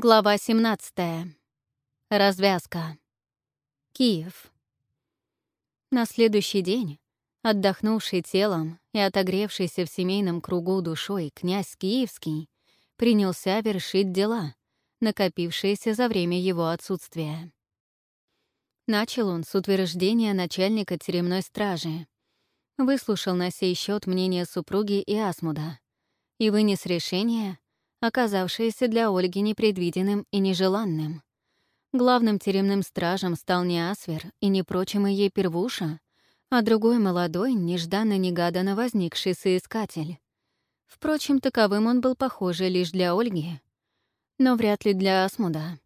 Глава 17. Развязка. Киев. На следующий день, отдохнувший телом и отогревшийся в семейном кругу душой князь Киевский принялся вершить дела, накопившиеся за время его отсутствия. Начал он с утверждения начальника тюремной стражи, выслушал на сей счет мнение супруги и Асмуда и вынес решение — оказавшееся для Ольги непредвиденным и нежеланным. Главным тюремным стражем стал не Асвер и не прочимый ей первуша, а другой молодой, нежданно-негаданно возникший соискатель. Впрочем, таковым он был похоже лишь для Ольги, но вряд ли для Асмуда.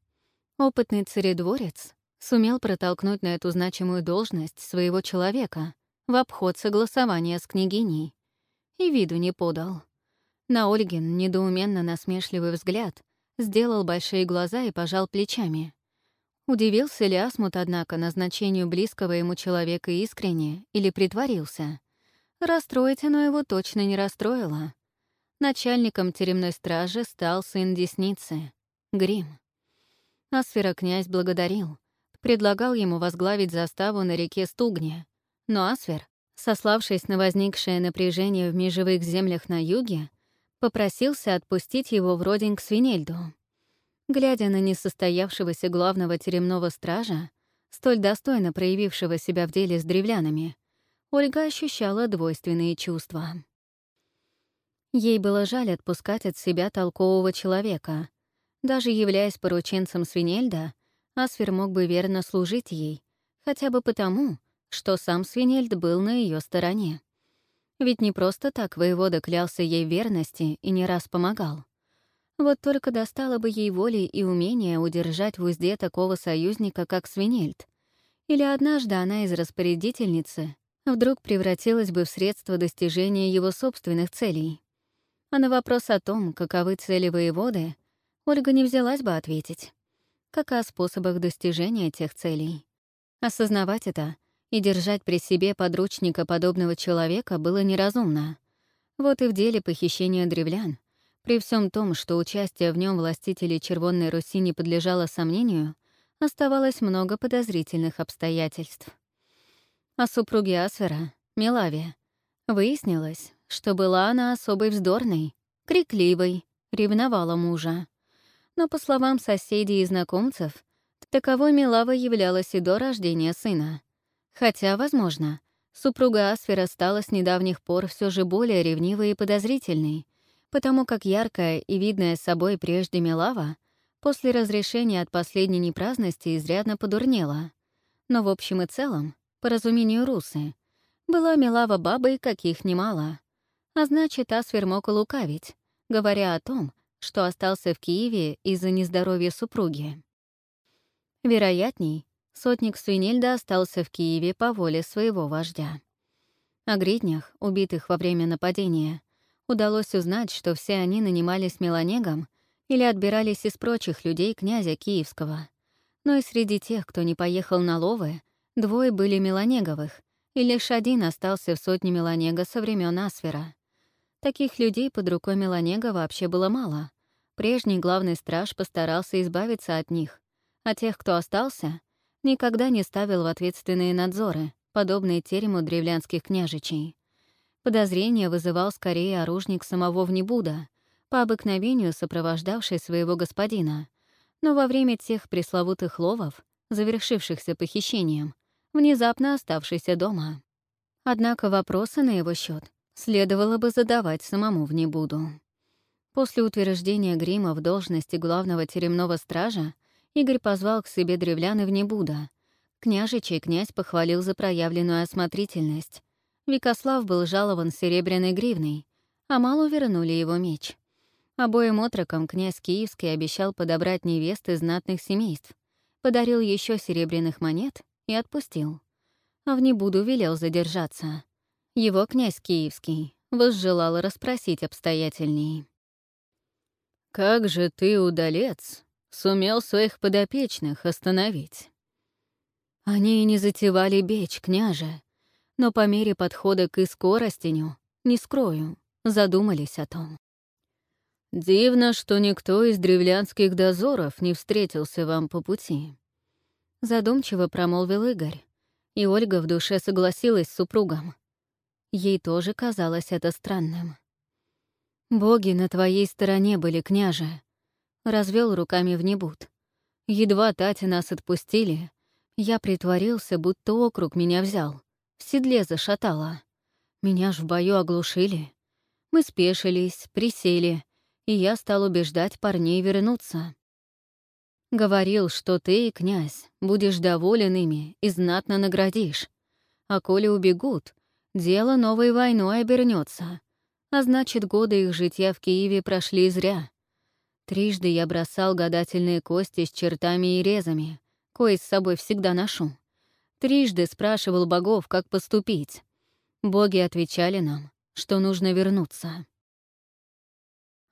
Опытный царедворец сумел протолкнуть на эту значимую должность своего человека в обход согласования с княгиней и виду не подал. На Ольгин недоуменно насмешливый взгляд сделал большие глаза и пожал плечами. Удивился ли Асмут, однако, назначению близкого ему человека искренне или притворился? Расстроить оно его точно не расстроило. Начальником тюремной стражи стал сын Десницы — Грим. Асфера князь благодарил, предлагал ему возглавить заставу на реке Стугне, но Асфер, сославшись на возникшее напряжение в межевых землях на юге, попросился отпустить его в родень к Свинельду. Глядя на несостоявшегося главного теремного стража, столь достойно проявившего себя в деле с древлянами, Ольга ощущала двойственные чувства. Ей было жаль отпускать от себя толкового человека. Даже являясь порученцем Свинельда, Асфер мог бы верно служить ей, хотя бы потому, что сам Свинельд был на ее стороне. Ведь не просто так воевода клялся ей верности и не раз помогал. Вот только достало бы ей воли и умения удержать в узде такого союзника, как Свинельд. Или однажды она из распорядительницы вдруг превратилась бы в средство достижения его собственных целей. А на вопрос о том, каковы цели воеводы, Ольга не взялась бы ответить. Как о способах достижения тех целей. Осознавать это и держать при себе подручника подобного человека было неразумно. Вот и в деле похищения древлян, при всем том, что участие в нем властителей Червонной Руси не подлежало сомнению, оставалось много подозрительных обстоятельств. О супруге Асвера, Милаве, выяснилось, что была она особой вздорной, крикливой, ревновала мужа. Но, по словам соседей и знакомцев, таковой Милава являлась и до рождения сына — Хотя, возможно, супруга Асфера стала с недавних пор все же более ревнивой и подозрительной, потому как яркая и видная собой прежде Милава после разрешения от последней непраздности изрядно подурнела. Но в общем и целом, по разумению Русы, была Милава бабой, каких немало. А значит, Асфер мог лукавить, говоря о том, что остался в Киеве из-за нездоровья супруги. Вероятней, сотник Свинельда остался в Киеве по воле своего вождя. О гриднях, убитых во время нападения, удалось узнать, что все они нанимались Меланегом или отбирались из прочих людей князя Киевского. Но и среди тех, кто не поехал на ловы, двое были Меланеговых, и лишь один остался в сотне Меланега со времен Асфера. Таких людей под рукой Меланега вообще было мало. Прежний главный страж постарался избавиться от них, а тех, кто остался — никогда не ставил в ответственные надзоры, подобные терему древлянских княжичей. Подозрение вызывал скорее оружник самого Внебуда, по обыкновению сопровождавший своего господина, но во время тех пресловутых ловов, завершившихся похищением, внезапно оставшийся дома. Однако вопросы на его счет следовало бы задавать самому Внебуду. После утверждения Грима в должности главного теремного стража Игорь позвал к себе древлян и в Небуда. Княжичий князь похвалил за проявленную осмотрительность. Викослав был жалован серебряной гривной, а Малу вернули его меч. Обоим отрокам князь Киевский обещал подобрать невест из знатных семейств, подарил еще серебряных монет и отпустил. А в Небуду велел задержаться. Его князь Киевский возжелал расспросить обстоятельней. «Как же ты, удалец, сумел своих подопечных остановить. Они не затевали бечь, княже, но по мере подхода к искоростеню, не скрою, задумались о том. «Дивно, что никто из древлянских дозоров не встретился вам по пути», — задумчиво промолвил Игорь, и Ольга в душе согласилась с супругом. Ей тоже казалось это странным. «Боги на твоей стороне были, княже», — развел руками в небуд. Едва Тати нас отпустили, я притворился, будто округ меня взял, в седле зашатало. Меня ж в бою оглушили. Мы спешились, присели, и я стал убеждать парней вернуться. Говорил, что ты, князь, будешь доволен ими и знатно наградишь. А коли убегут, дело новой войной обернется, а значит, годы их житья в Киеве прошли зря. Трижды я бросал гадательные кости с чертами и резами, кои с собой всегда ношу. Трижды спрашивал богов, как поступить. Боги отвечали нам, что нужно вернуться.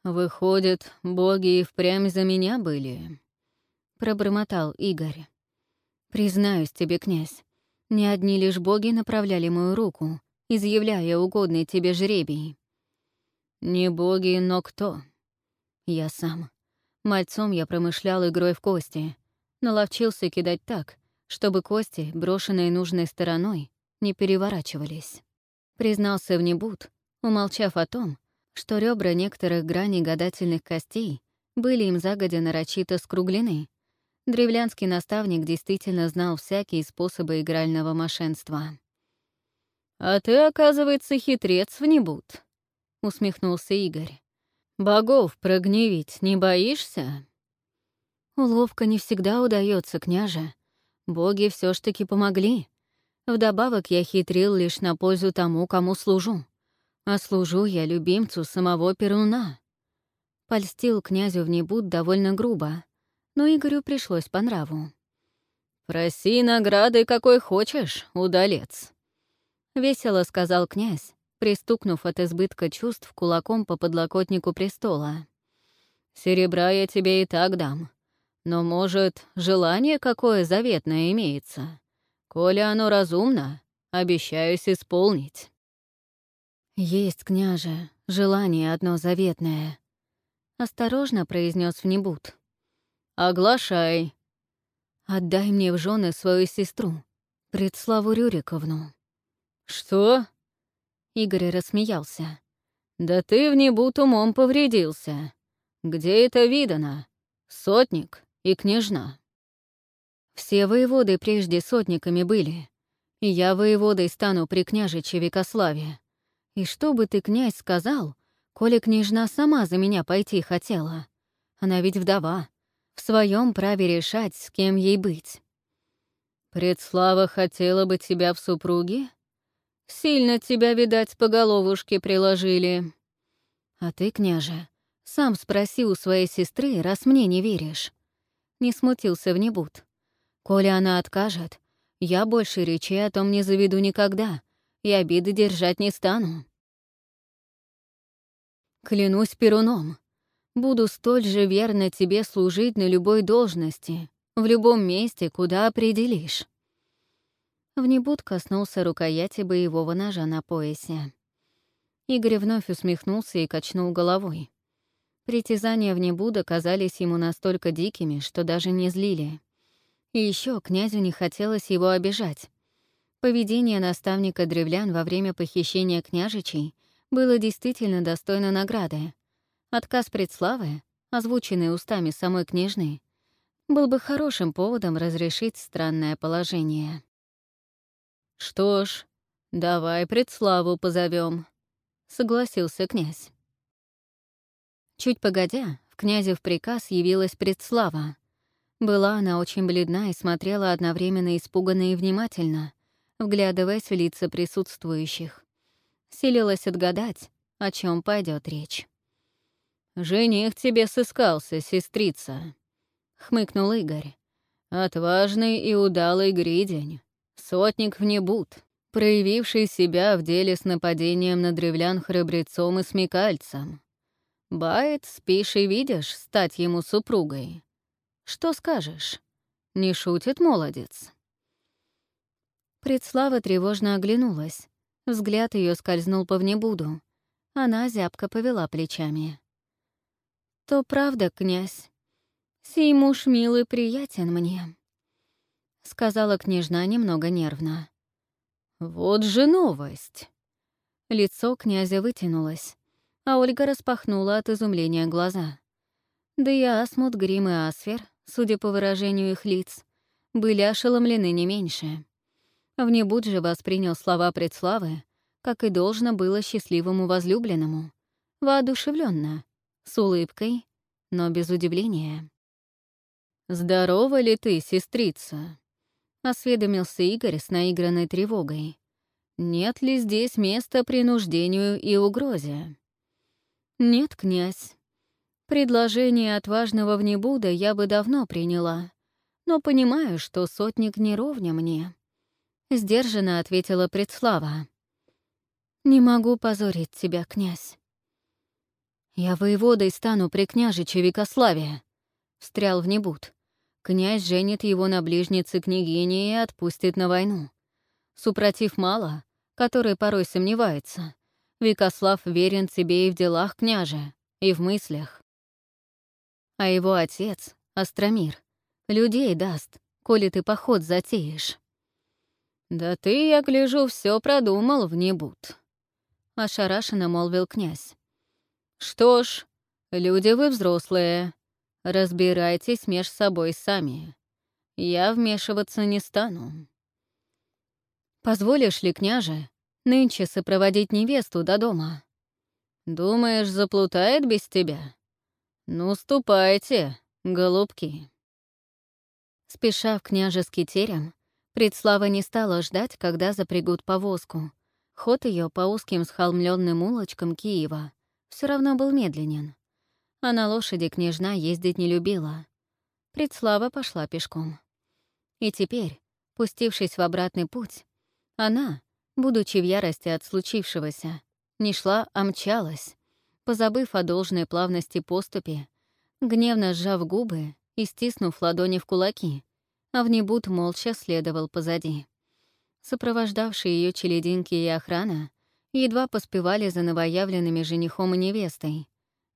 «Выходит, боги и впрямь за меня были», — пробормотал Игорь. «Признаюсь тебе, князь, не одни лишь боги направляли мою руку, изъявляя угодный тебе жребий». «Не боги, но кто?» «Я сам. Мальцом я промышлял игрой в кости, наловчился кидать так, чтобы кости, брошенные нужной стороной, не переворачивались». Признался в небуд, умолчав о том, что ребра некоторых граней гадательных костей были им загодя нарочито скруглены. Древлянский наставник действительно знал всякие способы игрального мошенства. «А ты, оказывается, хитрец в небуд», — усмехнулся Игорь. «Богов прогневить не боишься?» Уловка не всегда удается, княже. Боги все ж таки помогли. Вдобавок я хитрил лишь на пользу тому, кому служу а служу я любимцу самого Перуна. Польстил князю в небуд довольно грубо, но Игорю пришлось по нраву. «Проси награды какой хочешь, удалец», — весело сказал князь, пристукнув от избытка чувств кулаком по подлокотнику престола. «Серебра я тебе и так дам. Но, может, желание какое заветное имеется? Коли оно разумно, обещаюсь исполнить». «Есть, княже, желание одно заветное», — осторожно произнес внебуд. «Оглашай». «Отдай мне в жены свою сестру, Предславу Рюриковну». «Что?» Игорь рассмеялся. «Да ты в небут умом повредился. Где это видано? Сотник и княжна». Все воеводы прежде сотниками были, и я воеводой стану при княжиче Викославе. И что бы ты, князь, сказал, коли княжна сама за меня пойти хотела? Она ведь вдова, в своем праве решать, с кем ей быть. Предслава хотела бы тебя в супруге? Сильно тебя, видать, по головушке приложили. А ты, княже, сам спроси у своей сестры, раз мне не веришь. Не смутился в небуд. Коли она откажет, я больше речи о том не заведу никогда, и обиды держать не стану. Клянусь Перуном, буду столь же верно тебе служить на любой должности, в любом месте, куда определишь. Внебуд коснулся рукояти боевого ножа на поясе. Игорь вновь усмехнулся и качнул головой. Притязания Внебуда казались ему настолько дикими, что даже не злили. И еще князю не хотелось его обижать. Поведение наставника древлян во время похищения княжичей было действительно достойно награды. Отказ предславы, озвученный устами самой княжны, был бы хорошим поводом разрешить странное положение. «Что ж, давай предславу позовем, согласился князь. Чуть погодя, в князев приказ явилась предслава. Была она очень бледна и смотрела одновременно испуганно и внимательно, вглядываясь в лица присутствующих. Силилась отгадать, о чем пойдет речь. «Жених тебе сыскался, сестрица», — хмыкнул Игорь. «Отважный и удалый гридень, сотник в небуд, проявивший себя в деле с нападением на древлян храбрецом и смекальцем. Бает, спишь и видишь, стать ему супругой. Что скажешь? Не шутит молодец?» Предслава тревожно оглянулась. Взгляд ее скользнул по внебуду. Она зябко повела плечами. «То правда, князь. Сей муж милый приятен мне», — сказала княжна немного нервно. «Вот же новость!» Лицо князя вытянулось, а Ольга распахнула от изумления глаза. Да и Асмут, Грим и Асфер, судя по выражению их лиц, были ошеломлены не меньше. Внебуд же воспринял слова предславы, как и должно было счастливому возлюбленному, воодушевленно, с улыбкой, но без удивления. «Здорова ли ты, сестрица?» — осведомился Игорь с наигранной тревогой. «Нет ли здесь места принуждению и угрозе?» «Нет, князь. Предложение отважного внебуда я бы давно приняла, но понимаю, что сотник не ровня мне». Сдержанно ответила предслава. «Не могу позорить тебя, князь». «Я воеводой стану при княжиче Викославе», — встрял в небуд. Князь женит его на ближнице княгини и отпустит на войну. Супротив мало, который порой сомневается. Викослав верен тебе и в делах княже, и в мыслях. А его отец, Остромир, людей даст, коли ты поход затеешь. «Да ты, я гляжу, все продумал в небуд», — ошарашенно молвил князь. «Что ж, люди вы взрослые, Разбирайтесь меж собой сами. Я вмешиваться не стану. Позволишь ли, княже, нынче сопроводить невесту до дома? Думаешь, заплутает без тебя? Ну, ступайте, голубки. Спеша в княжеский терем, Предслава не стала ждать, когда запрягут повозку. Ход ее по узким схолмленным улочкам Киева все равно был медленен а на лошади княжна ездить не любила. Предслава пошла пешком. И теперь, пустившись в обратный путь, она, будучи в ярости от случившегося, не шла, а мчалась, позабыв о должной плавности поступи, гневно сжав губы и стиснув ладони в кулаки, а внебут молча следовал позади. Сопровождавшие ее челединки и охрана едва поспевали за новоявленными женихом и невестой,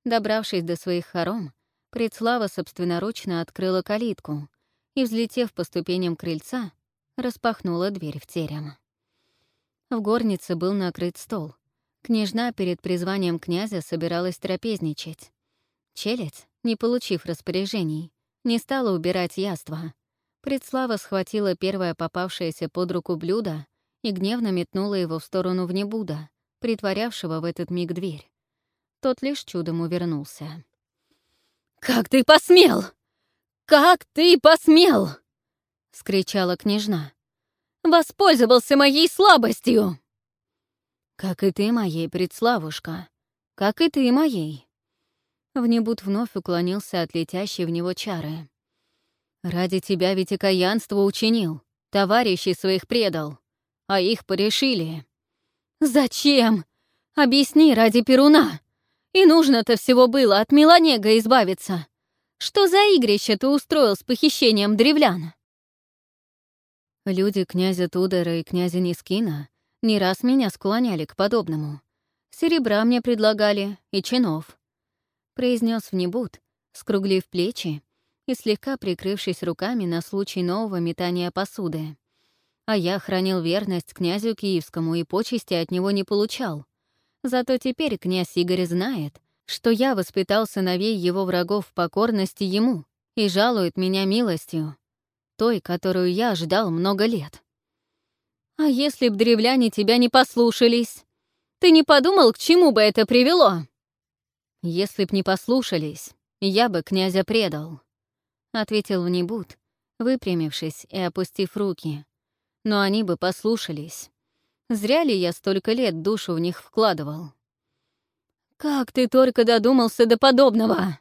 Добравшись до своих хором, Предслава собственноручно открыла калитку и, взлетев по ступеням крыльца, распахнула дверь в терем. В горнице был накрыт стол. Княжна перед призванием князя собиралась трапезничать. Челядь, не получив распоряжений, не стала убирать яства. Предслава схватила первое попавшееся под руку блюдо и гневно метнула его в сторону внебуда, притворявшего в этот миг дверь. Тот лишь чудом увернулся. «Как ты посмел! Как ты посмел!» — скричала княжна. «Воспользовался моей слабостью!» «Как и ты моей, предславушка, как и ты моей!» Внебуд вновь уклонился от летящей в него чары. «Ради тебя ведь окаянство учинил, товарищей своих предал, а их порешили». «Зачем? Объясни ради Перуна!» И нужно-то всего было от Меланега избавиться. Что за игрище ты устроил с похищением древлян? Люди князя Тудора и князя Нискина не раз меня склоняли к подобному. Серебра мне предлагали и чинов. Произнес внебуд, скруглив плечи и слегка прикрывшись руками на случай нового метания посуды. А я хранил верность князю Киевскому и почести от него не получал. Зато теперь князь Игорь знает, что я воспитал сыновей его врагов в покорности ему и жалует меня милостью, той, которую я ждал много лет. А если б древляне тебя не послушались? Ты не подумал, к чему бы это привело? Если б не послушались, я бы князя предал, — ответил Внебуд, выпрямившись и опустив руки. Но они бы послушались. Зря ли я столько лет душу в них вкладывал? «Как ты только додумался до подобного!»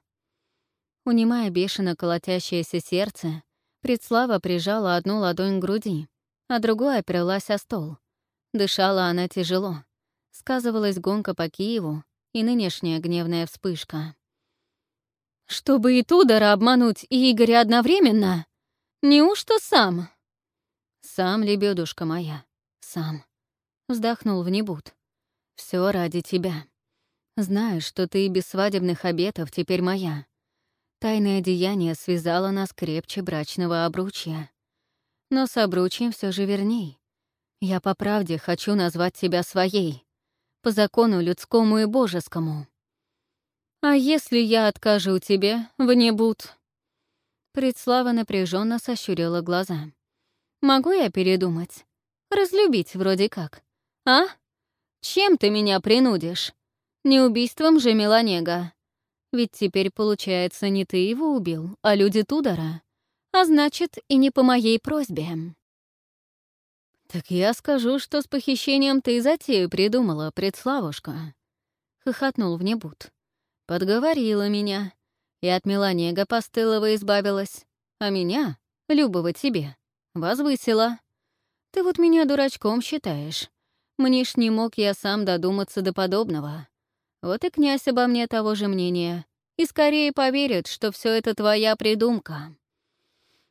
Унимая бешено колотящееся сердце, Предслава прижала одну ладонь к груди, а другой оперлась о стол. Дышала она тяжело. Сказывалась гонка по Киеву и нынешняя гневная вспышка. «Чтобы и Тудора обмануть, и Игоря одновременно? Неужто сам?» «Сам, лебедушка моя, сам», Вздохнул в небуд. Все ради тебя. Знаешь, что ты и без свадебных обетов теперь моя. Тайное деяние связало нас крепче брачного обручья. Но с обручьем все же верней. Я по правде хочу назвать тебя своей, по закону людскому и божескому. А если я откажу тебе, вне буд? Предслава напряженно сощурила глаза. Могу я передумать? Разлюбить вроде как. А? Чем ты меня принудишь? Не убийством же Меланега. Ведь теперь, получается, не ты его убил, а люди Тудора. А значит, и не по моей просьбе. «Так я скажу, что с похищением ты затею придумала, предславушка», — хохотнул внебут. «Подговорила меня, и от Меланега постылого избавилась, а меня, любого тебе, возвысила. Ты вот меня дурачком считаешь. Мне ж не мог я сам додуматься до подобного. Вот и князь обо мне того же мнения. И скорее поверит, что все это твоя придумка.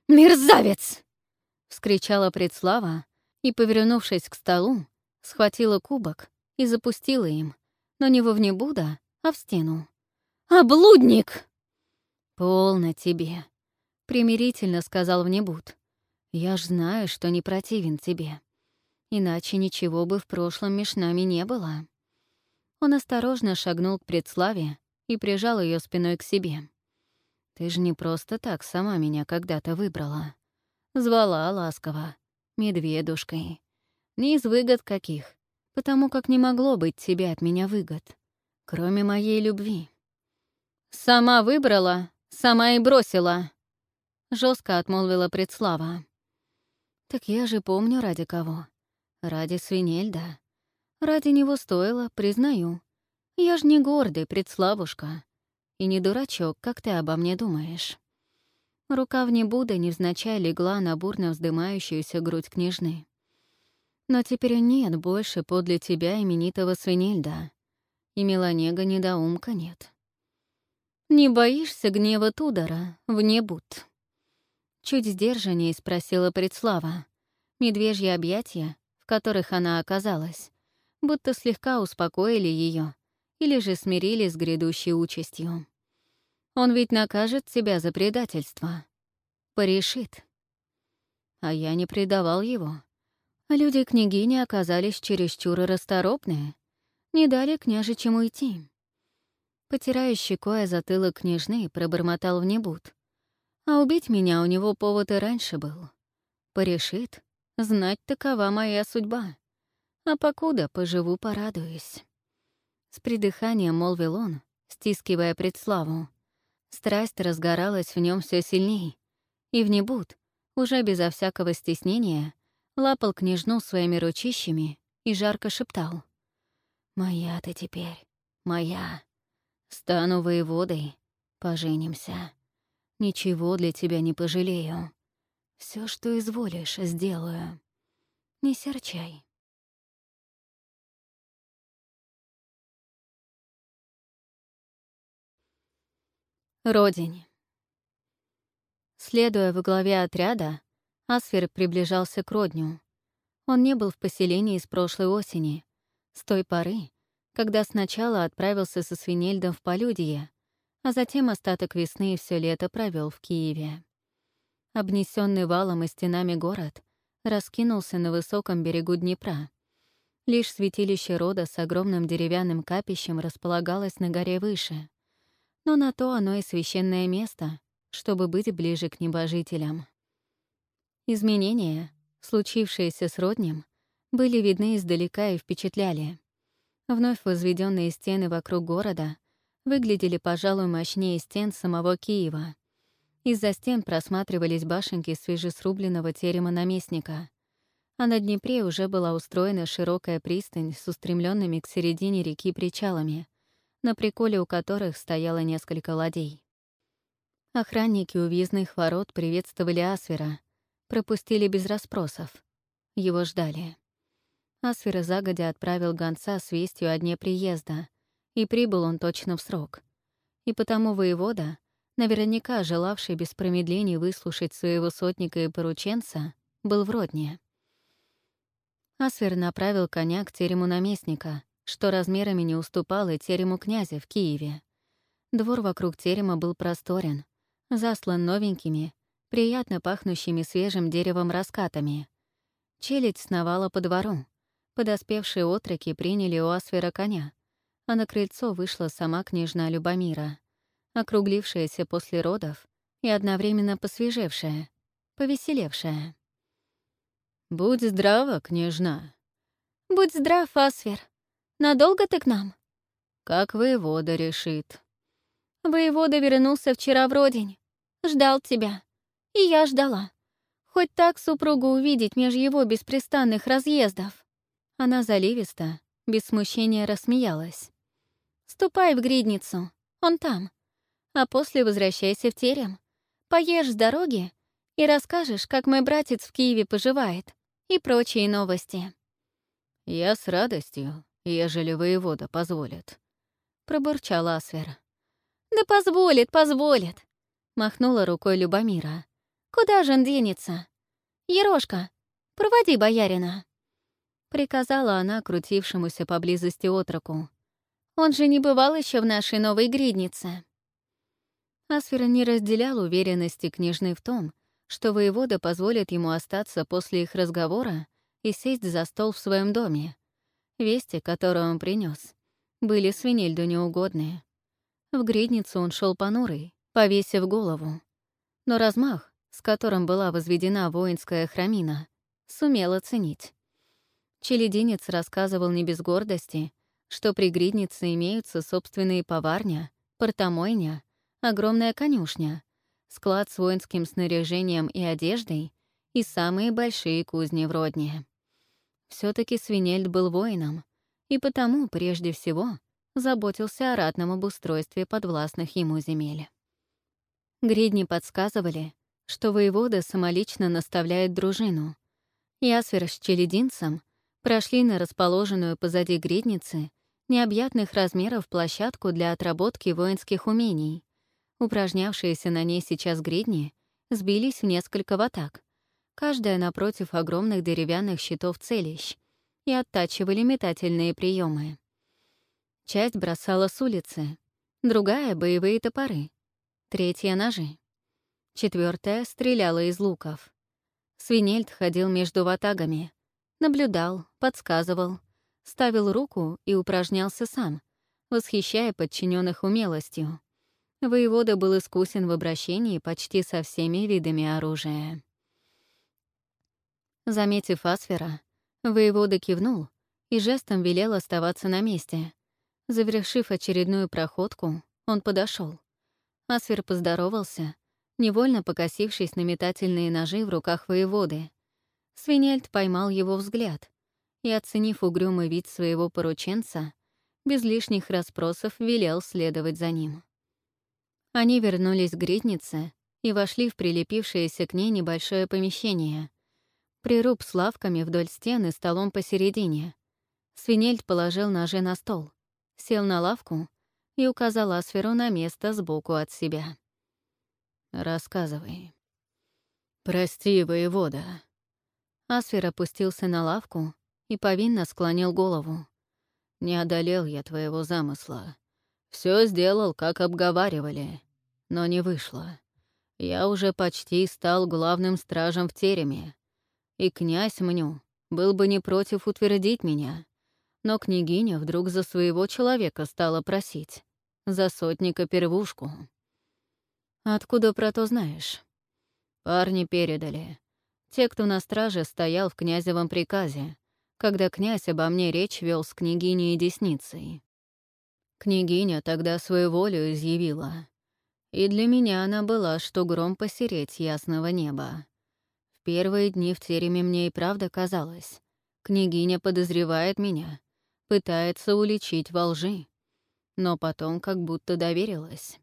«Мерзавец!» — вскричала предслава и, повернувшись к столу, схватила кубок и запустила им, но не во внебуда, а в стену. «Облудник!» «Полно тебе», — примирительно сказал внебуд. «Я ж знаю, что не противен тебе. Иначе ничего бы в прошлом меж нами не было». Он осторожно шагнул к предславе и прижал ее спиной к себе. «Ты же не просто так сама меня когда-то выбрала. Звала ласково, медведушкой. Не из выгод каких, потому как не могло быть тебе от меня выгод, кроме моей любви». «Сама выбрала, сама и бросила», — жестко отмолвила предслава. «Так я же помню, ради кого. Ради Свинельда. Ради него стоило, признаю. Я ж не гордый, предславушка. И не дурачок, как ты обо мне думаешь. Рука в небуда невзначай легла на бурно вздымающуюся грудь княжны. Но теперь нет больше подле тебя именитого свинельда. И Меланега недоумка нет. «Не боишься гнева Тудора в небуд?» Чуть сдержаннее спросила предслава. Медвежьи объятия, в которых она оказалась, будто слегка успокоили ее или же смирили с грядущей участью. Он ведь накажет тебя за предательство. Порешит. А я не предавал его. Люди княгини оказались чересчур расторопные, не дали княжичему уйти. Потирая щекой затылок княжны, пробормотал в небуд. А убить меня у него повод и раньше был. Порешит, знать такова моя судьба а покуда поживу, порадуюсь». С придыханием молвил он, стискивая предславу. Страсть разгоралась в нем все сильней, и в небуд, уже безо всякого стеснения, лапал княжну своими ручищами и жарко шептал. «Моя ты теперь, моя. Стану воеводой, поженимся. Ничего для тебя не пожалею. Все, что изволишь, сделаю. Не серчай». Родень. Следуя во главе отряда, Асфер приближался к Родню. Он не был в поселении с прошлой осени, с той поры, когда сначала отправился со Свинельдом в Полюдье, а затем остаток весны и все лето провел в Киеве. Обнесенный валом и стенами город раскинулся на высоком берегу Днепра. Лишь святилище рода с огромным деревянным капищем располагалось на горе выше — но на то оно и священное место, чтобы быть ближе к небожителям. Изменения, случившиеся с роднем, были видны издалека и впечатляли. Вновь возведенные стены вокруг города выглядели, пожалуй, мощнее стен самого Киева. Из-за стен просматривались башенки свежесрубленного терема наместника, а на Днепре уже была устроена широкая пристань с устремленными к середине реки причалами, на приколе у которых стояло несколько ладей. Охранники у въездных ворот приветствовали Асвера, пропустили без расспросов. Его ждали. Асвера загодя отправил гонца с вестью о дне приезда, и прибыл он точно в срок. И потому воевода, наверняка желавший без промедлений выслушать своего сотника и порученца, был в родне. Асвер направил коня к терему наместника, что размерами не уступал и терему князя в Киеве. Двор вокруг терема был просторен, заслан новенькими, приятно пахнущими свежим деревом раскатами. Челядь сновала по двору. Подоспевшие отроки приняли у Асфера коня, а на крыльцо вышла сама княжна Любомира, округлившаяся после родов и одновременно посвежевшая, повеселевшая. «Будь здрава, княжна!» «Будь здрав, Асфер! Надолго ты к нам?» «Как воевода решит». «Воевода вернулся вчера в родень. Ждал тебя. И я ждала. Хоть так супругу увидеть меж его беспрестанных разъездов». Она заливисто, без смущения рассмеялась. «Ступай в гридницу, он там. А после возвращайся в терем. Поешь с дороги и расскажешь, как мой братец в Киеве поживает, и прочие новости». «Я с радостью, ежели воевода позволит», — пробурчал Асвер. «Да позволит, позволит», — махнула рукой Любомира. «Куда же он денется? Ерошка, проводи боярина», — приказала она крутившемуся поблизости отроку. «Он же не бывал еще в нашей новой гриднице». Асфер не разделял уверенности княжны в том, что воевода позволит ему остаться после их разговора и сесть за стол в своем доме. Вести, которые он принес, были свинельду неугодные. В гридницу он шел понурый, повесив голову. Но размах, с которым была возведена воинская храмина, сумел оценить. Челединец рассказывал не без гордости, что при гриднице имеются собственные поварня, портомойня, огромная конюшня, склад с воинским снаряжением и одеждой и самые большие кузни в Родне все таки Свинельд был воином, и потому, прежде всего, заботился о ратном обустройстве подвластных ему земель. Гридни подсказывали, что воевода самолично наставляет дружину. Ясвер с челединцем прошли на расположенную позади гридницы необъятных размеров площадку для отработки воинских умений. Упражнявшиеся на ней сейчас гридни сбились в несколько ватак, каждая напротив огромных деревянных щитов целищ, и оттачивали метательные приемы. Часть бросала с улицы, другая — боевые топоры, третья — ножи. Четвертая стреляла из луков. Свинельд ходил между ватагами, наблюдал, подсказывал, ставил руку и упражнялся сам, восхищая подчиненных умелостью. Воевода был искусен в обращении почти со всеми видами оружия. Заметив Асфера, воевода кивнул и жестом велел оставаться на месте. Завершив очередную проходку, он подошел. Асфер поздоровался, невольно покосившись на метательные ножи в руках воеводы. Свинельд поймал его взгляд и, оценив угрюмый вид своего порученца, без лишних расспросов велел следовать за ним. Они вернулись к гриднице и вошли в прилепившееся к ней небольшое помещение, Прируб с лавками вдоль стены, столом посередине. Свинельд положил ножи на стол, сел на лавку и указал Асферу на место сбоку от себя. «Рассказывай». «Прости, воевода». Асфер опустился на лавку и повинно склонил голову. «Не одолел я твоего замысла. Все сделал, как обговаривали, но не вышло. Я уже почти стал главным стражем в тереме, и князь Мню был бы не против утвердить меня. Но княгиня вдруг за своего человека стала просить. За сотника первушку. Откуда про то знаешь? Парни передали. Те, кто на страже стоял в князевом приказе, когда князь обо мне речь вел с княгиней и десницей. Княгиня тогда свою волю изъявила. И для меня она была, что гром посереть ясного неба первые дни в тереме мне и правда казалось. Княгиня подозревает меня, пытается уличить во лжи. Но потом как будто доверилась.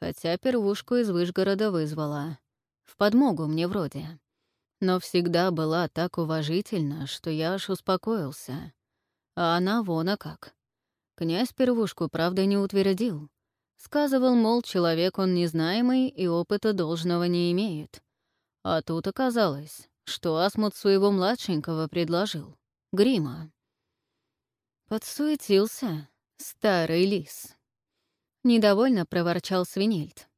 Хотя первушку из Вышгорода вызвала. В подмогу мне вроде. Но всегда была так уважительна, что я аж успокоился. А она вон а как. Князь первушку, правда, не утвердил. Сказывал, мол, человек он незнаемый и опыта должного не имеет. А тут оказалось, что Асмут своего младшенького предложил. Грима. Подсуетился старый лис. Недовольно проворчал Свинельд.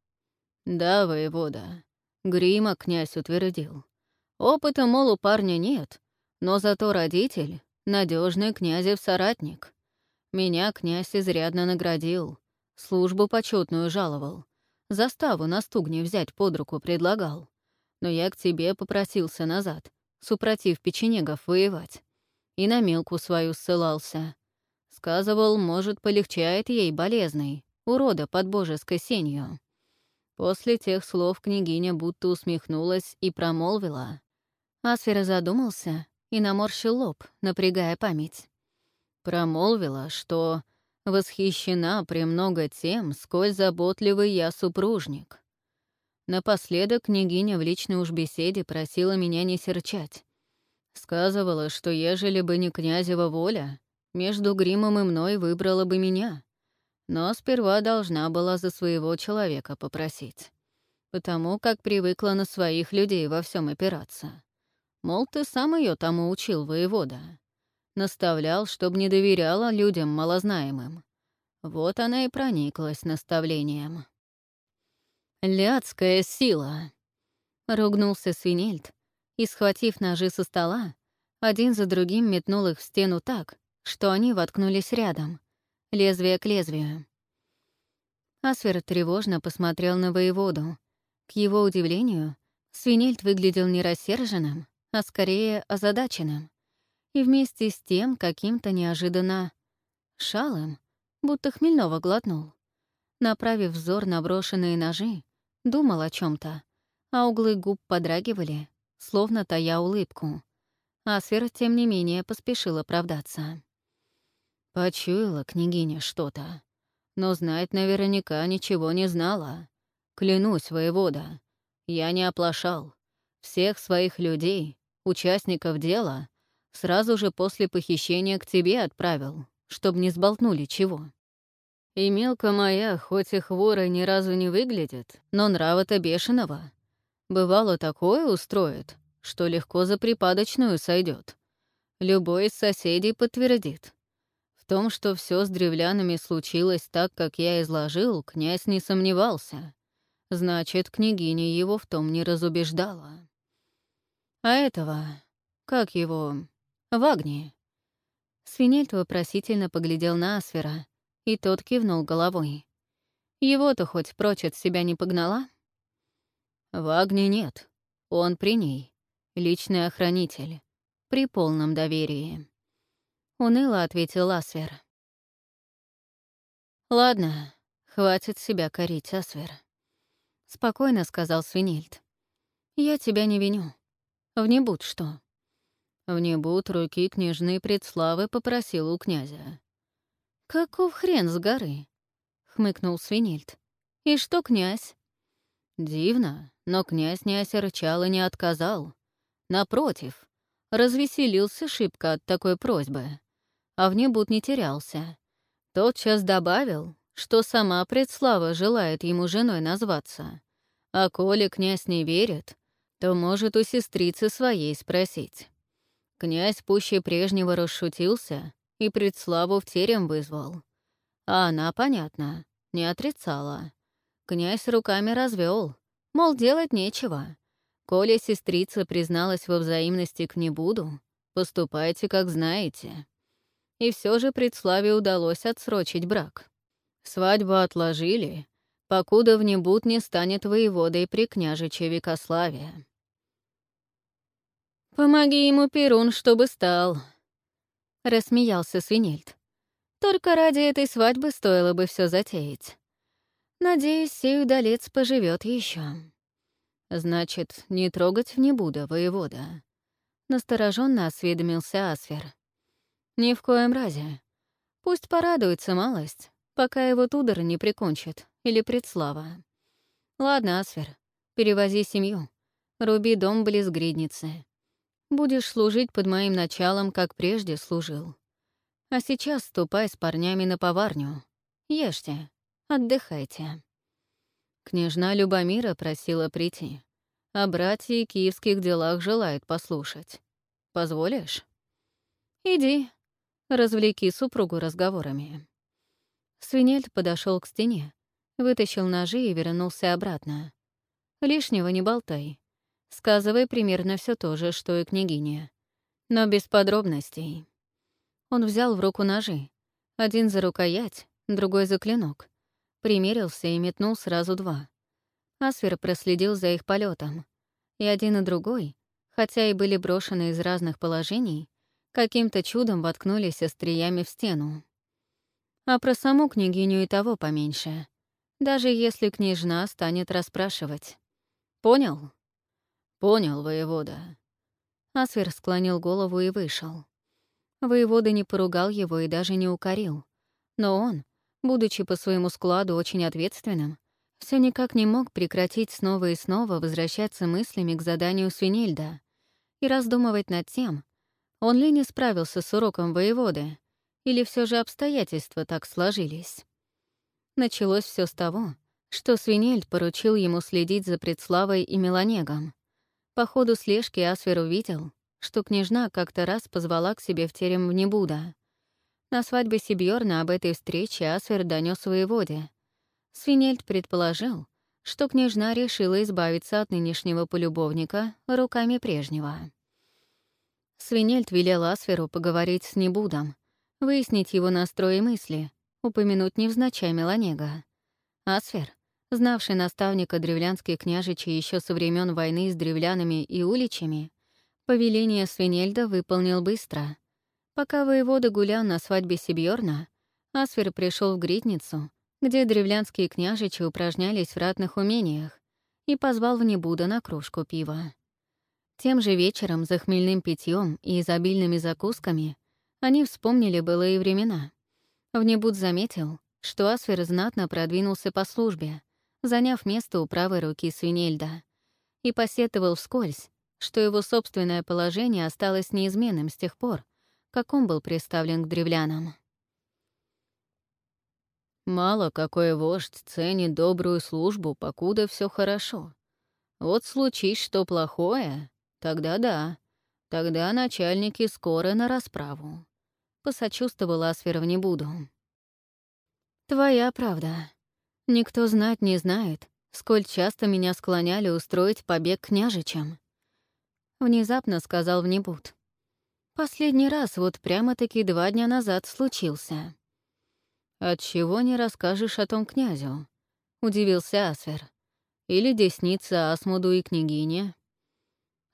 Да, воевода. Грима князь утвердил. Опыта, мол, у парня нет, но зато родитель — надежный князев соратник. Меня князь изрядно наградил, службу почетную жаловал, заставу на стугне взять под руку предлагал. Но я к тебе попросился назад, супротив печенегов воевать, и на мелку свою ссылался. Сказывал, может, полегчает ей болезный, урода под божеской сенью. После тех слов княгиня будто усмехнулась и промолвила. Асфера задумался и наморщил лоб, напрягая память. Промолвила, что восхищена премного тем, сколь заботливый я супружник. Напоследок княгиня в личной уж беседе просила меня не серчать. Сказывала, что ежели бы не князева воля, между Гримом и мной выбрала бы меня. Но сперва должна была за своего человека попросить. Потому как привыкла на своих людей во всем опираться. Мол, ты сам ее тому учил, воевода. Наставлял, чтобы не доверяла людям малознаемым. Вот она и прониклась наставлением. «Ляцкая сила!» — ругнулся Свинельд и, схватив ножи со стола, один за другим метнул их в стену так, что они воткнулись рядом, лезвие к лезвию. Асфер тревожно посмотрел на воеводу. К его удивлению, Свинельд выглядел не рассерженным, а скорее озадаченным. И вместе с тем каким-то неожиданно шалым, будто хмельного глотнул. Направив взор на брошенные ножи, думал о чем то а углы губ подрагивали, словно тая улыбку. Асфер, тем не менее, поспешил оправдаться. Почуяла княгиня что-то, но знать наверняка ничего не знала. Клянусь, воевода, я не оплошал. Всех своих людей, участников дела, сразу же после похищения к тебе отправил, чтобы не сболтнули чего. И мелко моя, хоть и хворой ни разу не выглядит, но нрава-то бешеного. Бывало такое устроит, что легко за припадочную сойдет. Любой из соседей подтвердит. В том, что все с древлянами случилось так, как я изложил, князь не сомневался. Значит, княгиня его в том не разубеждала. А этого, как его, Вагни? Свинельт вопросительно поглядел на Асфера, и тот кивнул головой. Его-то хоть прочь от себя не погнала? Вагни нет. Он при ней. Личный охранитель. При полном доверии. — уныло ответил Асвер. «Ладно, хватит себя корить, Асвер», — спокойно сказал Свинельд. «Я тебя не виню. В небуд что?» В небуд руки княжны предславы попросил у князя. «Каков хрен с горы?» — хмыкнул Свинельд. «И что князь?» «Дивно, но князь не осерчал и не отказал. Напротив, развеселился шибко от такой просьбы а в небуд не терялся. Тотчас добавил, что сама предслава желает ему женой назваться. А коли князь не верит, то может у сестрицы своей спросить. Князь пуще прежнего расшутился и предславу в терем вызвал. А она, понятно, не отрицала. Князь руками развел, мол, делать нечего. Коли сестрица призналась во взаимности к небуду, поступайте, как знаете. И все же предславе удалось отсрочить брак. Свадьбу отложили, покуда в небуд не станет воеводой при княжиче Викославе. «Помоги ему, Перун, чтобы стал», — рассмеялся Свинельд. «Только ради этой свадьбы стоило бы все затеять. Надеюсь, сей удалец поживет еще. «Значит, не трогать не буду, воевода», — настороженно осведомился Асфер. Ни в коем разе. Пусть порадуется малость, пока его Тудор не прикончит, или предслава. Ладно, Асфер, перевози семью. Руби дом близ гридницы. Будешь служить под моим началом, как прежде служил. А сейчас ступай с парнями на поварню. Ешьте, отдыхайте. Княжна Любомира просила прийти. О братья киевских делах желает послушать. Позволишь? Иди, Развлеки супругу разговорами. Свинельд подошел к стене, вытащил ножи и вернулся обратно. Лишнего не болтай. Сказывай примерно все то же, что и княгиня. Но без подробностей. Он взял в руку ножи. Один за рукоять, другой за клинок. Примерился и метнул сразу два. Асфер проследил за их полетом. И один и другой, хотя и были брошены из разных положений, каким-то чудом воткнулись остриями в стену. А про саму княгиню и того поменьше, даже если княжна станет расспрашивать. Понял? Понял, воевода. Асвер склонил голову и вышел. Воевода не поругал его и даже не укорил. Но он, будучи по своему складу очень ответственным, все никак не мог прекратить снова и снова возвращаться мыслями к заданию Свинильда и раздумывать над тем, он ли не справился с уроком воеводы, или все же обстоятельства так сложились. Началось все с того, что Свинельд поручил ему следить за Предславой и Меланегом. По ходу слежки Асвер увидел, что княжна как-то раз позвала к себе в терем в Небуда. На свадьбе Сибьорна об этой встрече Асвер донес воеводе. Свинельд предположил, что княжна решила избавиться от нынешнего полюбовника руками прежнего. Свинельд велел Асверу поговорить с Небудом, выяснить его настрой и мысли, упомянуть невзначай Меланега. Асфер, знавший наставника древлянских княжичей еще со времен войны с древлянами и уличами, повеление Свинельда выполнил быстро. Пока воевода гулял на свадьбе Сибьорна, Асфер пришел в Гритницу, где древлянские княжичи упражнялись в ратных умениях, и позвал в Небуда на кружку пива. Тем же вечером за хмельным питьем и изобильными закусками они вспомнили былые времена. Внебуд заметил, что Асфер знатно продвинулся по службе, заняв место у правой руки Свинельда, и посетовал вскользь, что его собственное положение осталось неизменным с тех пор, как он был представлен к древлянам. «Мало какой вождь ценит добрую службу, покуда все хорошо. Вот случись что плохое, тогда да, тогда начальники скоро на расправу», — посочувствовал Асферов не буду. «Твоя правда. Никто знать не знает, сколь часто меня склоняли устроить побег княжичам». Внезапно сказал Внебуд. «Последний раз вот прямо-таки два дня назад случился». «Отчего не расскажешь о том князю?» — удивился Асвер. «Или десница Асмуду и княгине?»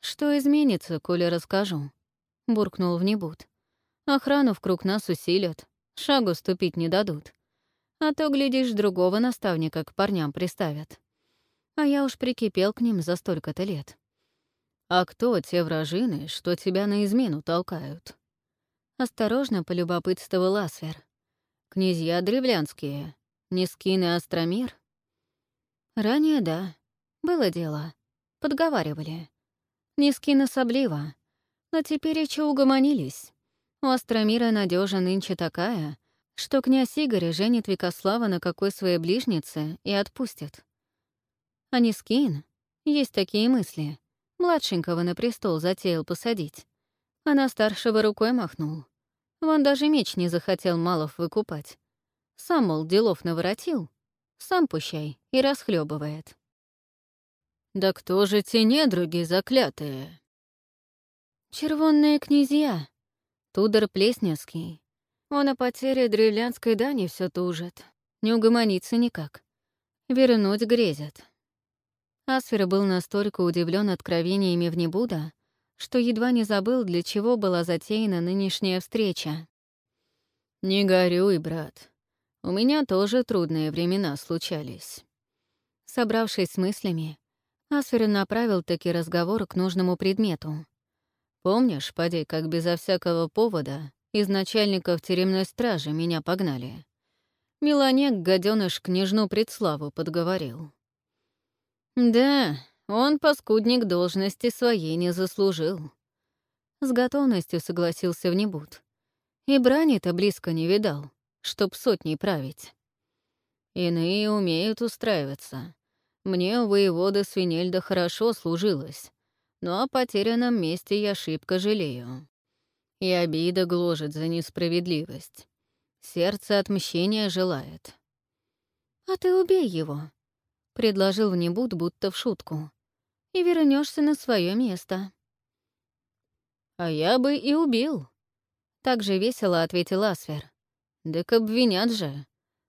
«Что изменится, коли расскажу?» — буркнул Внебуд. «Охрану в круг нас усилят, шагу ступить не дадут. А то, глядишь, другого наставника к парням приставят. А я уж прикипел к ним за столько-то лет. А кто те вражины, что тебя на измену толкают? Осторожно полюбопытствовал Асвер. Князья древлянские, Нискин и Астромир? Ранее да, было дело. Подговаривали. Нискин особливо. Но теперь еще угомонились. У Астромира надежа нынче такая, что князь Игорь женит Викослава на какой своей ближнице и отпустит. А не скин, есть такие мысли. Младшенького на престол затеял посадить. А на старшего рукой махнул. Вон даже меч не захотел Малов выкупать. Сам, мол, делов наворотил, сам пущай и расхлебывает. «Да кто же те недруги заклятые?» «Червонные князья», Тудор Плесневский, он о потере древлянской дани все тужит. Не угомонится никак. Вернуть грезят. Асфер был настолько удивлен откровениями в Небуда, что едва не забыл, для чего была затеяна нынешняя встреча. «Не горюй, брат. У меня тоже трудные времена случались». Собравшись с мыслями, Асфер направил таки разговор к нужному предмету. «Помнишь, поди, как безо всякого повода из начальников теремной стражи меня погнали. Меланек, гаденыш, княжну предславу подговорил. Да, он, паскудник, должности своей не заслужил. С готовностью согласился в небуд. И брани-то близко не видал, чтоб сотней править. Иные умеют устраиваться. Мне у воевода Свинельда хорошо служилось, но о потерянном месте я шибко жалею. И обида гложет за несправедливость. Сердце отмщения желает. «А ты убей его», — предложил в небуд, будто в шутку. «И вернешься на свое место». «А я бы и убил», — так же весело ответил Асфер. «Так обвинят же.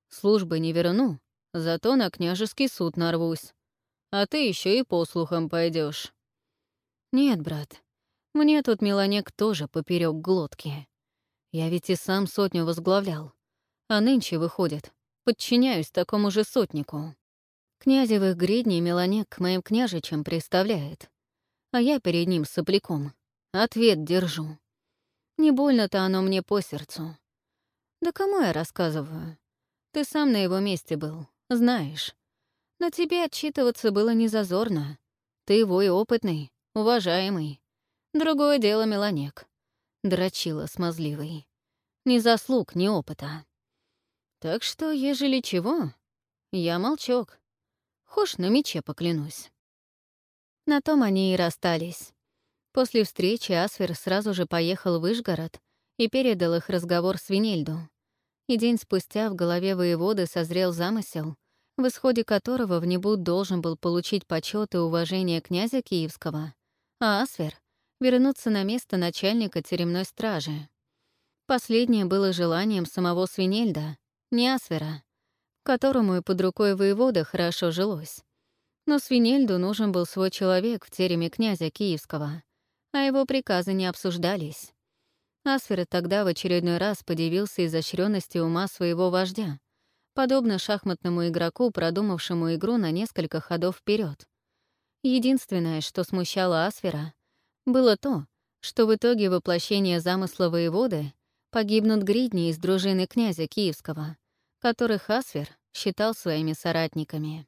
Службы не верну, зато на княжеский суд нарвусь. А ты еще и по слухам пойдешь. «Нет, брат, мне тут Меланек тоже поперек глотки. Я ведь и сам сотню возглавлял. А нынче, выходит, подчиняюсь такому же сотнику. Князевых гридней Меланек к моим княжичам представляет. А я перед ним сопляком. Ответ держу. Не больно-то оно мне по сердцу. Да кому я рассказываю? Ты сам на его месте был, знаешь. На тебе отчитываться было незазорно. Ты его и опытный, уважаемый. Другое дело Меланек. Дрочила смазливый. Ни заслуг, ни опыта. Так что, ежели чего, я молчок. Хошь на мече поклянусь. На том они и расстались. После встречи Асфер сразу же поехал в Ижгород и передал их разговор Свинельду. И день спустя в голове воеводы созрел замысел, в исходе которого в Небуд должен был получить почет и уважение князя Киевского, а Асфер вернуться на место начальника теремной стражи. Последнее было желанием самого Свинельда, не Асвера, которому и под рукой воевода хорошо жилось. Но Свинельду нужен был свой человек в тереме князя Киевского, а его приказы не обсуждались. Асфер тогда в очередной раз подивился изощренности ума своего вождя, подобно шахматному игроку, продумавшему игру на несколько ходов вперед. Единственное, что смущало Асфера, было то, что в итоге воплощения замысла воеводы погибнут гридни из дружины князя Киевского, которых Асфер считал своими соратниками.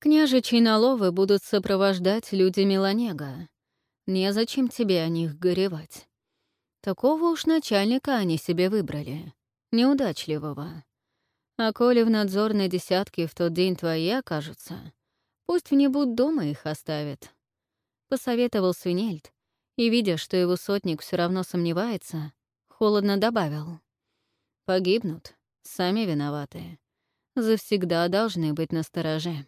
Княжичьи наловы будут сопровождать люди Меланега. Незачем тебе о них горевать. Такого уж начальника они себе выбрали, неудачливого. А коли в надзорной десятке в тот день твои окажутся, пусть в небуд дома их оставят. Посоветовал Свинельд, и, видя, что его сотник все равно сомневается, холодно добавил. «Погибнут, сами виноваты. Завсегда должны быть настороже».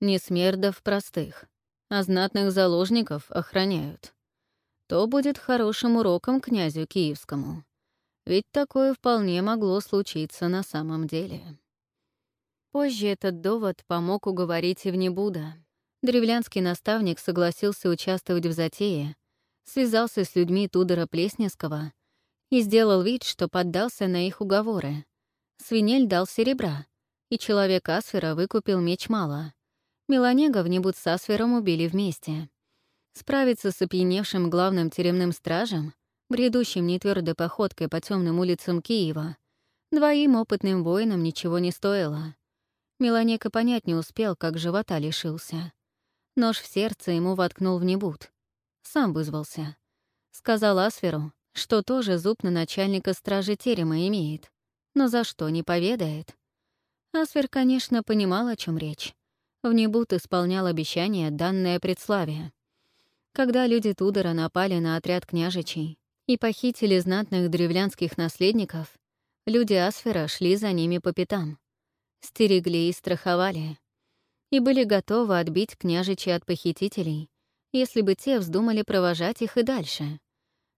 Не смердов простых, а знатных заложников охраняют. То будет хорошим уроком князю Киевскому. Ведь такое вполне могло случиться на самом деле. Позже этот довод помог уговорить и в Небуда. Древлянский наставник согласился участвовать в затее, связался с людьми Тудора Плесневского и сделал вид, что поддался на их уговоры. Свинель дал серебра, и человек Асфера выкупил меч мало. Меланега в с Асфером убили вместе. Справиться с опьяневшим главным тюремным стражем бредущим нетвердой походкой по темным улицам Киева, двоим опытным воинам ничего не стоило. Меланека понять не успел, как живота лишился. Нож в сердце ему воткнул в небуд. Сам вызвался. Сказал Асферу, что тоже зуб на начальника стражи терема имеет, но за что не поведает. Асфер, конечно, понимал, о чем речь. В небуд исполнял обещание, данное предславие. Когда люди Тудора напали на отряд княжичей, и похитили знатных древлянских наследников, люди Асфера шли за ними по пятам, стерегли и страховали, и были готовы отбить княжичей от похитителей, если бы те вздумали провожать их и дальше.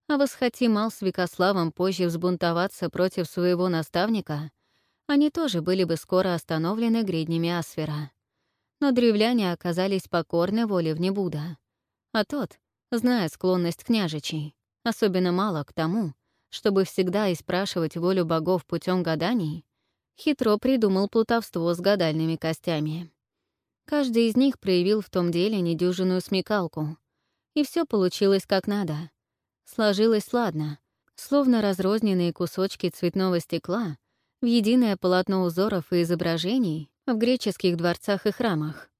А восхоти Мал с Викославом позже взбунтоваться против своего наставника, они тоже были бы скоро остановлены гриднями Асфера. Но древляне оказались покорны воле Внебуда, а тот, зная склонность княжичей, особенно мало к тому, чтобы всегда и спрашивать волю богов путем гаданий, хитро придумал плутовство с гадальными костями. Каждый из них проявил в том деле недюжинную смекалку, и все получилось как надо. Сложилось ладно, словно разрозненные кусочки цветного стекла в единое полотно узоров и изображений в греческих дворцах и храмах.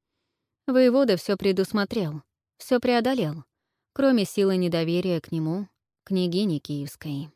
Воевода все предусмотрел, все преодолел, кроме силы недоверия к нему, княгини Киевской.